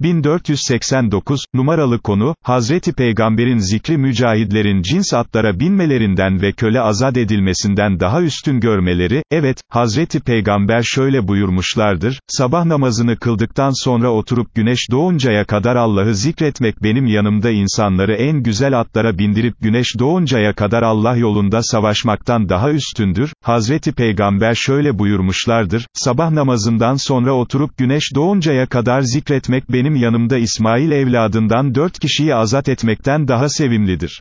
1489, numaralı konu, Hazreti Peygamberin zikri mücahidlerin cins atlara binmelerinden ve köle azat edilmesinden daha üstün görmeleri, evet, Hazreti Peygamber şöyle buyurmuşlardır, sabah namazını kıldıktan sonra oturup güneş doğuncaya kadar Allah'ı zikretmek benim yanımda insanları en güzel atlara bindirip güneş doğuncaya kadar Allah yolunda savaşmaktan daha üstündür, Hazreti Peygamber şöyle buyurmuşlardır, sabah namazından sonra oturup güneş doğuncaya kadar zikretmek benim yanımda İsmail evladından dört kişiyi azat etmekten daha sevimlidir.